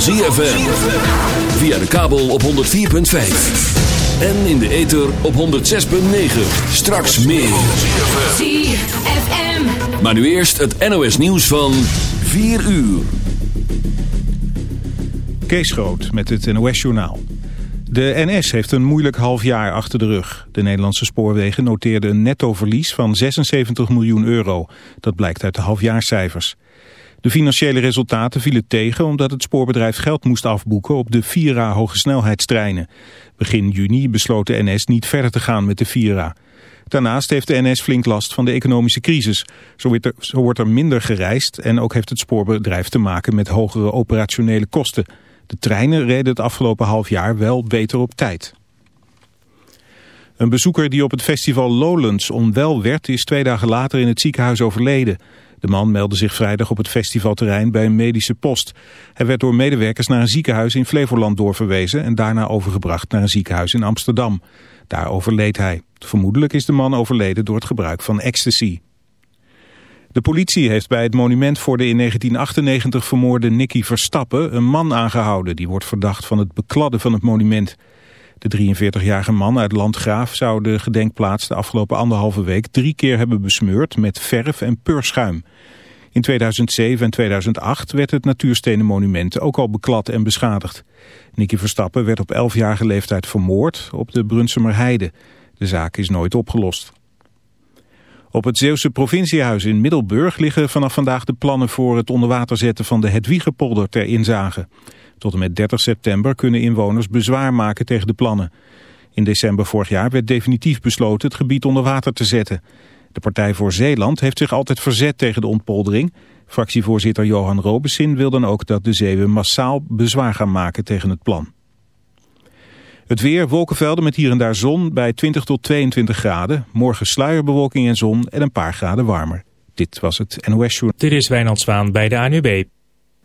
van ZFM. Via de kabel op 104.5. En in de ether op 106.9. Straks meer. ZFM. Maar nu eerst het NOS nieuws van 4 uur. Kees Groot met het NOS-journaal. De NS heeft een moeilijk half jaar achter de rug. De Nederlandse spoorwegen noteerden een nettoverlies van 76 miljoen euro. Dat blijkt uit de halfjaarcijfers. De financiële resultaten vielen tegen omdat het spoorbedrijf geld moest afboeken op de Vira hogesnelheidstreinen. Begin juni besloot de NS niet verder te gaan met de Vira. Daarnaast heeft de NS flink last van de economische crisis. Zo wordt, er, zo wordt er minder gereisd en ook heeft het spoorbedrijf te maken met hogere operationele kosten. De treinen reden het afgelopen half jaar wel beter op tijd. Een bezoeker die op het festival Lowlands onwel werd is twee dagen later in het ziekenhuis overleden. De man meldde zich vrijdag op het festivalterrein bij een medische post. Hij werd door medewerkers naar een ziekenhuis in Flevoland doorverwezen en daarna overgebracht naar een ziekenhuis in Amsterdam. Daar overleed hij. Vermoedelijk is de man overleden door het gebruik van ecstasy. De politie heeft bij het monument voor de in 1998 vermoorde Nicky Verstappen een man aangehouden. Die wordt verdacht van het bekladden van het monument. De 43-jarige man uit Landgraaf zou de gedenkplaats de afgelopen anderhalve week drie keer hebben besmeurd met verf en peurschuim. In 2007 en 2008 werd het natuurstenen monument ook al beklad en beschadigd. Nicky Verstappen werd op 11-jarige leeftijd vermoord op de Brunsumer Heide. De zaak is nooit opgelost. Op het Zeeuwse provinciehuis in Middelburg liggen vanaf vandaag de plannen voor het onderwater zetten van de Hedwiegepolder ter inzage. Tot en met 30 september kunnen inwoners bezwaar maken tegen de plannen. In december vorig jaar werd definitief besloten het gebied onder water te zetten. De Partij voor Zeeland heeft zich altijd verzet tegen de ontpoldering. Fractievoorzitter Johan Robesin wil dan ook dat de Zeeuwen massaal bezwaar gaan maken tegen het plan. Het weer, wolkenvelden met hier en daar zon bij 20 tot 22 graden. Morgen sluierbewolking en zon en een paar graden warmer. Dit was het NOS Journal. Dit is Wijnand Zwaan bij de ANUB.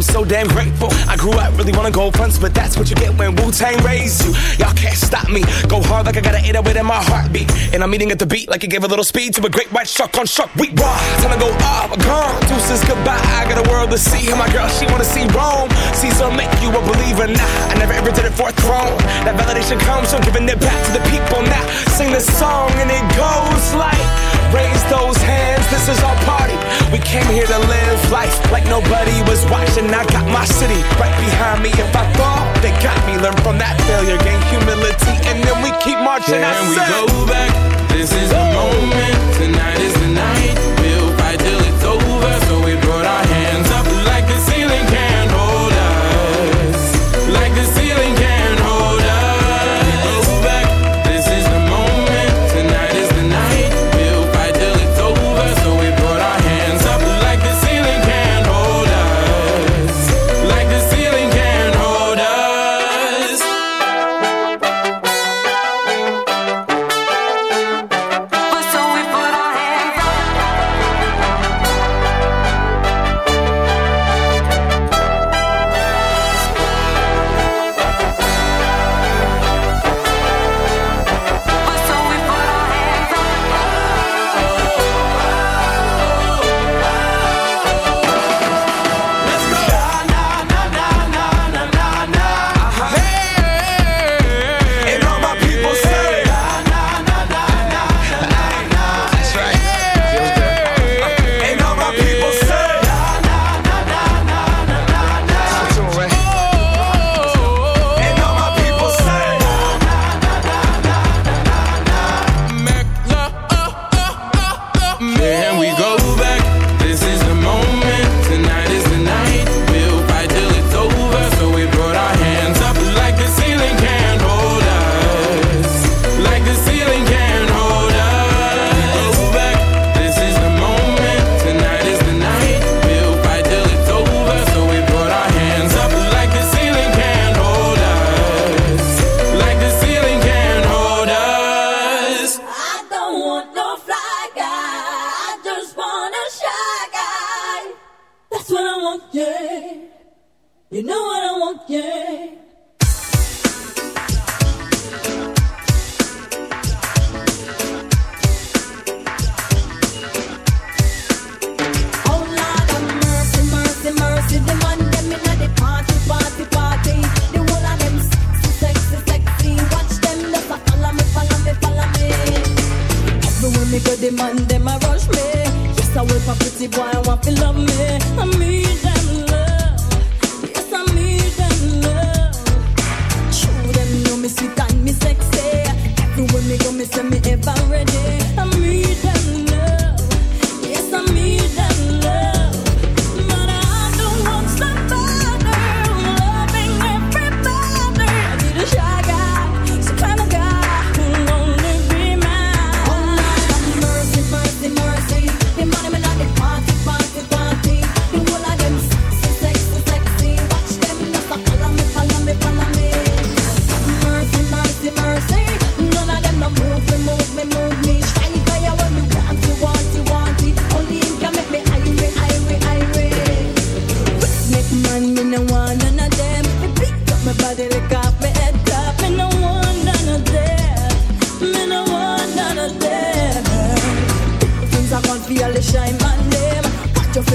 I'm so damn grateful. I grew up really wanna go fronts, but that's what you get when Wu Tang raised you. Y'all can't stop me. Go hard like I got an 808 in my heartbeat. And I'm eating at the beat like it gave a little speed to a great white shark on shark. We raw. Time to go off, gone. Goodbye. I got a world to see. And my girl, she wanna see Rome. Caesar make you a believer. Nah, I never ever did it for a throne. That validation comes from giving it back to the people. Now sing this song and it goes like. Raise those hands, this is our party. We came here to live life like nobody was watching. I got my city right behind me. If I fall, they got me. Learn from that failure, gain humility, and then we keep marching. I Can we go back? This is the moment. Tonight is the night.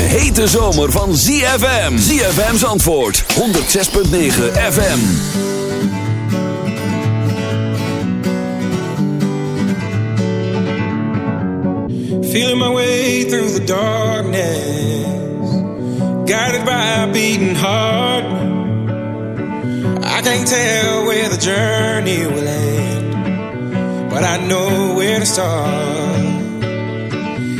hete zomer van ZFM. ZFM's antwoord 106.9 FM. Feel my way through the darkness. Guided by a beating heart. I can't tell where the journey will end. But I know where to start.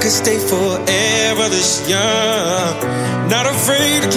could stay forever this young. Not afraid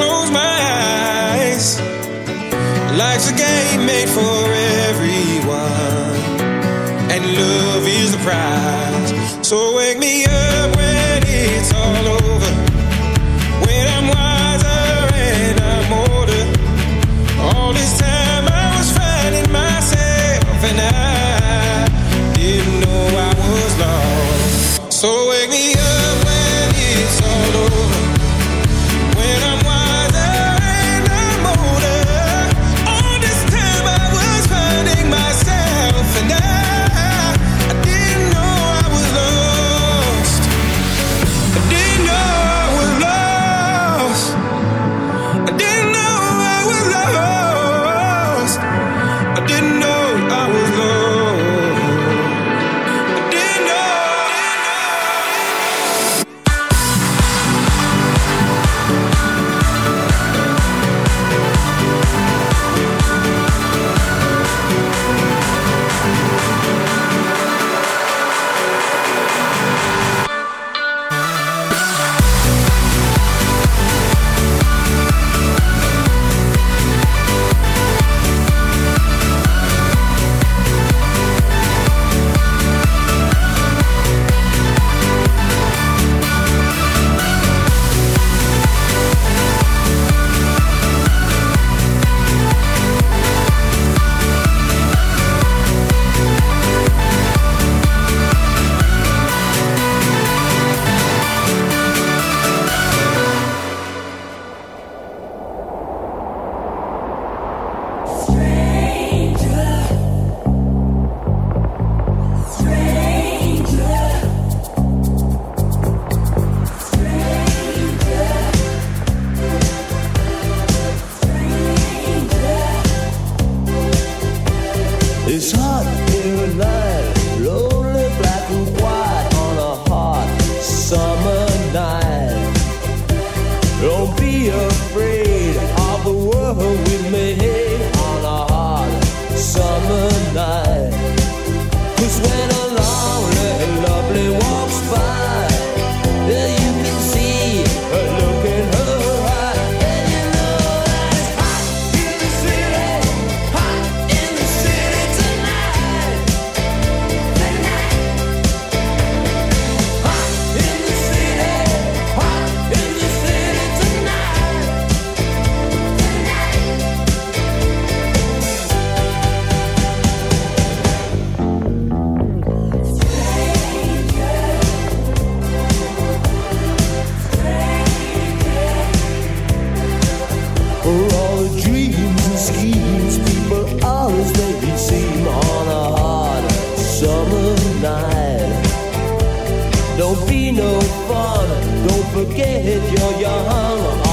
Don't be no fun. Don't forget you're young.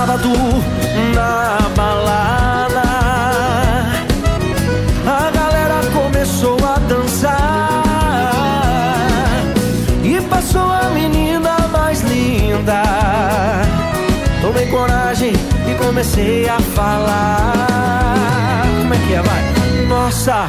sábado na balada. A galera começou a dançar e passou a menina mais linda. Tomei coragem e comecei a falar. Como é que é, vai? Nossa,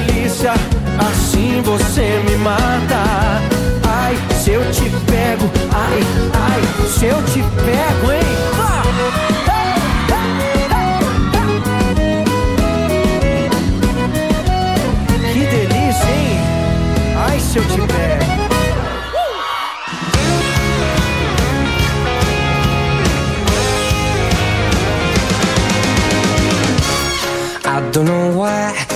delícia, assim você me mata. Ai, se eu te pego, ai, ai, se eu te pego, hein? Que delícia, hein? Ai, se eu te pego. I don't know why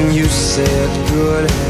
Mm, said goodbye.